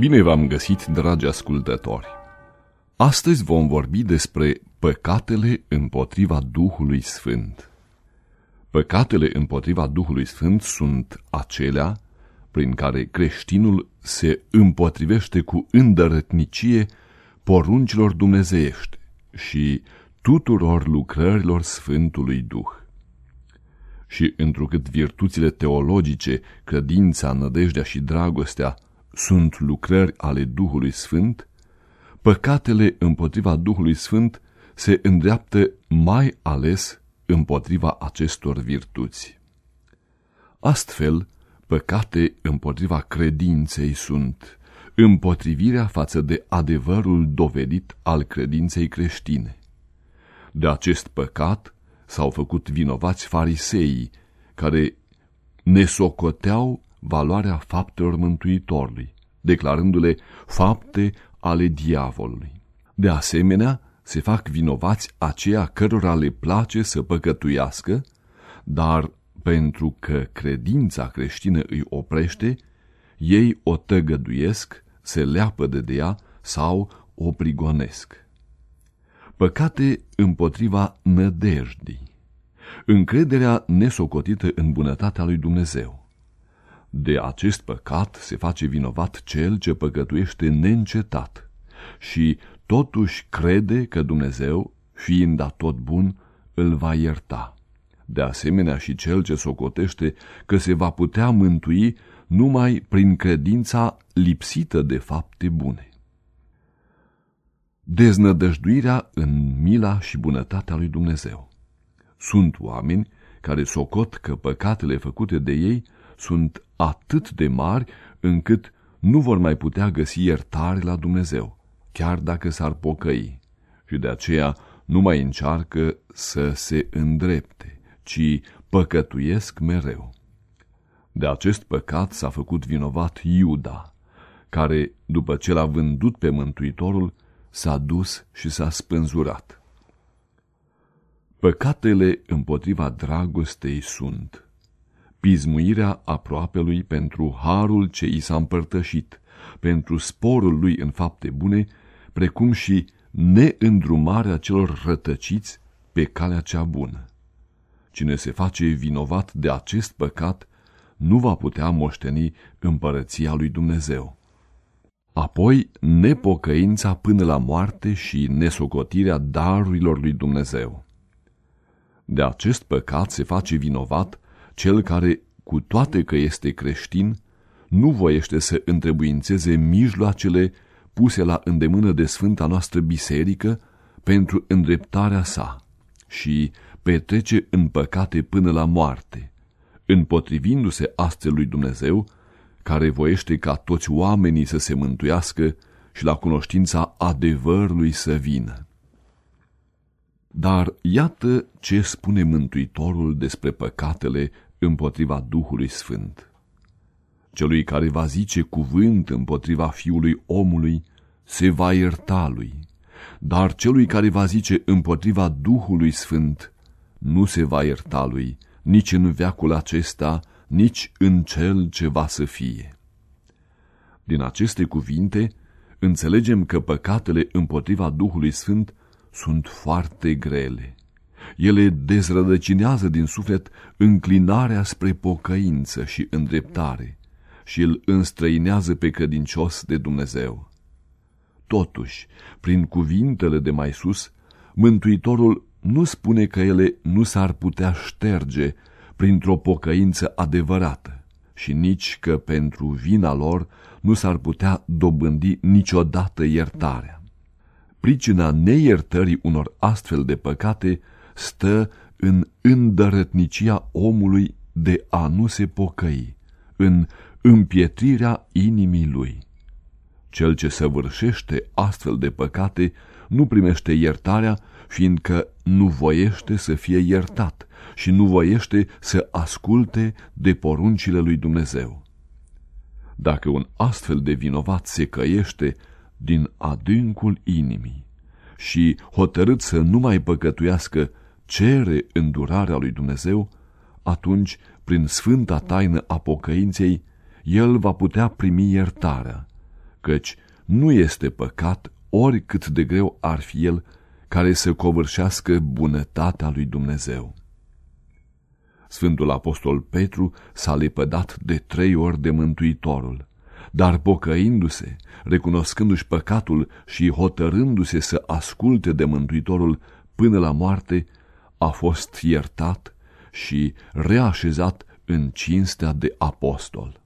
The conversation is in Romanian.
Bine v-am găsit, dragi ascultători! Astăzi vom vorbi despre păcatele împotriva Duhului Sfânt. Păcatele împotriva Duhului Sfânt sunt acelea prin care creștinul se împotrivește cu îndărătnicie poruncilor dumnezeiești și tuturor lucrărilor Sfântului Duh. Și întrucât virtuțile teologice, credința, nădejdea și dragostea sunt lucrări ale Duhului Sfânt, păcatele împotriva Duhului Sfânt se îndreaptă mai ales împotriva acestor virtuți. Astfel, păcate împotriva credinței sunt împotrivirea față de adevărul dovedit al credinței creștine. De acest păcat s-au făcut vinovați fariseii, care ne socoteau valoarea faptelor Mântuitorului, declarându-le fapte ale diavolului. De asemenea, se fac vinovați aceia cărora le place să păcătuiască, dar pentru că credința creștină îi oprește, ei o tăgăduiesc, se leapă de ea sau o prigonesc. Păcate împotriva nădejdii. Încrederea nesocotită în bunătatea lui Dumnezeu. De acest păcat se face vinovat cel ce păcătuiește neîncetat și totuși crede că Dumnezeu, fiind tot bun, îl va ierta. De asemenea și cel ce socotește că se va putea mântui numai prin credința lipsită de fapte bune. Deznădăjduirea în mila și bunătatea lui Dumnezeu. Sunt oameni care socot că păcatele făcute de ei sunt atât de mari încât nu vor mai putea găsi iertare la Dumnezeu, chiar dacă s-ar pocăi, și de aceea nu mai încearcă să se îndrepte, ci păcătuiesc mereu. De acest păcat s-a făcut vinovat Iuda, care, după ce l-a vândut pe Mântuitorul, s-a dus și s-a spânzurat. Păcatele împotriva dragostei sunt pismuirea aproapelui pentru harul ce i s-a împărtășit, pentru sporul lui în fapte bune, precum și neîndrumarea celor rătăciți pe calea cea bună. Cine se face vinovat de acest păcat nu va putea moșteni împărăția lui Dumnezeu. Apoi, nepocăința până la moarte și nesocotirea darurilor lui Dumnezeu. De acest păcat se face vinovat cel care, cu toate că este creștin, nu voiește să întrebuințeze mijloacele puse la îndemână de Sfânta noastră biserică pentru îndreptarea sa și petrece în păcate până la moarte, împotrivindu-se astfel lui Dumnezeu, care voiește ca toți oamenii să se mântuiască și la cunoștința adevărului să vină. Dar iată ce spune Mântuitorul despre păcatele împotriva Duhului Sfânt. Celui care va zice cuvânt împotriva Fiului omului, se va ierta lui, dar celui care va zice împotriva Duhului Sfânt, nu se va ierta lui, nici în veacul acesta, nici în cel ce va să fie. Din aceste cuvinte, înțelegem că păcatele împotriva Duhului Sfânt sunt foarte grele. Ele dezrădăcinează din suflet înclinarea spre pocăință și îndreptare și îl înstrăinează pe credincios de Dumnezeu. Totuși, prin cuvintele de mai sus, Mântuitorul nu spune că ele nu s-ar putea șterge printr-o pocăință adevărată și nici că pentru vina lor nu s-ar putea dobândi niciodată iertarea. Pricina neiertării unor astfel de păcate stă în îndărătnicia omului de a nu se pocăi, în împietrirea inimii lui. Cel ce săvârșește astfel de păcate nu primește iertarea, fiindcă nu voiește să fie iertat și nu voiește să asculte de poruncile lui Dumnezeu. Dacă un astfel de vinovat se căiește din adâncul inimii și hotărât să nu mai păcătuiască cere îndurarea lui Dumnezeu, atunci, prin sfânta taină a pocăinței, el va putea primi iertarea, căci nu este păcat, oricât de greu ar fi el, care să covârșească bunătatea lui Dumnezeu. Sfântul Apostol Petru s-a lepădat de trei ori de Mântuitorul, dar pocăindu-se, recunoscându-și păcatul și hotărându-se să asculte de Mântuitorul până la moarte, a fost iertat și reașezat în cinstea de apostol.